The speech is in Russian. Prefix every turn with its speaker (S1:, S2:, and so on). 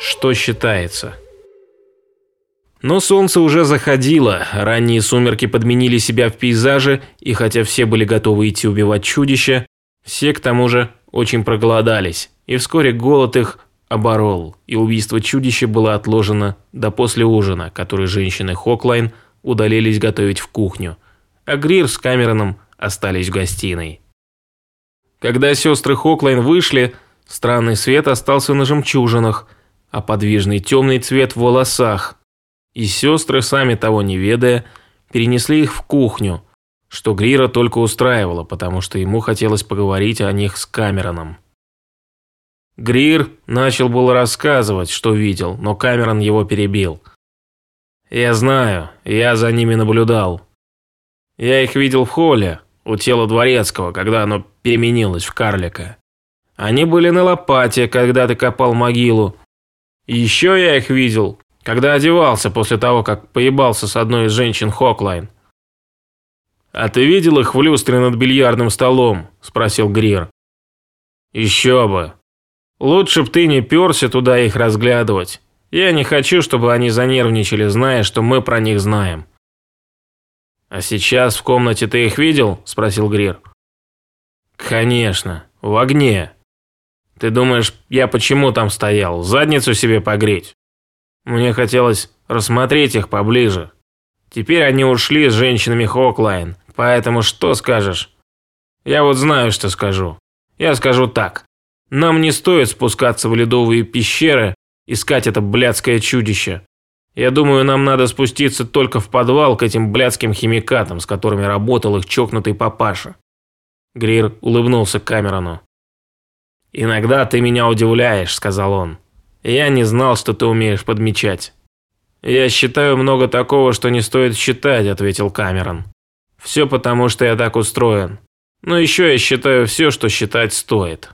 S1: что считается. Но солнце уже заходило, ранние сумерки подменили себя в пейзаже, и хотя все были готовы идти убивать чудища, все к тому же очень проголодались, и вскоре голод их оборол, и убийство чудища было отложено до после ужина, который женщины Хоклайн удалились готовить в кухню, а Грир с Камероном остались в гостиной. Когда сестры Хоклайн вышли, странный свет остался на жемчужинах, а подвижный темный цвет в волосах, и сестры, сами того не ведая, перенесли их в кухню, что Грира только устраивало, потому что ему хотелось поговорить о них с Камероном. Грир начал было рассказывать, что видел, но Камерон его перебил. «Я знаю, я за ними наблюдал. Я их видел в холле, у тела дворецкого, когда оно переменилось в карлика. Они были на лопате, когда ты копал могилу. Еще я их видел, когда одевался после того, как поебался с одной из женщин Хоклайн. «А ты видел их в люстре над бильярдным столом?» – спросил Грир. «Еще бы. Лучше б ты не перся туда их разглядывать. Я не хочу, чтобы они занервничали, зная, что мы про них знаем». «А сейчас в комнате ты их видел?» – спросил Грир. «Конечно, в огне. Ты думаешь, я почему там стоял? Задницу себе погреть?» Мне хотелось рассмотреть их поближе. Теперь они ушли с женщинами Хоклайн, поэтому что скажешь? Я вот знаю, что скажу. Я скажу так. Нам не стоит спускаться в ледовые пещеры, искать это блядское чудище. Я думаю, нам надо спуститься только в подвал к этим блядским химикатам, с которыми работал их чокнутый папаша. Грир улыбнулся Камерону. «Иногда ты меня удивляешь», — сказал он. Я не знал, что ты умеешь подмечать. Я считаю много такого, что не стоит считать, ответил Камерон. Все потому, что я так устроен. Но еще я считаю все, что считать стоит.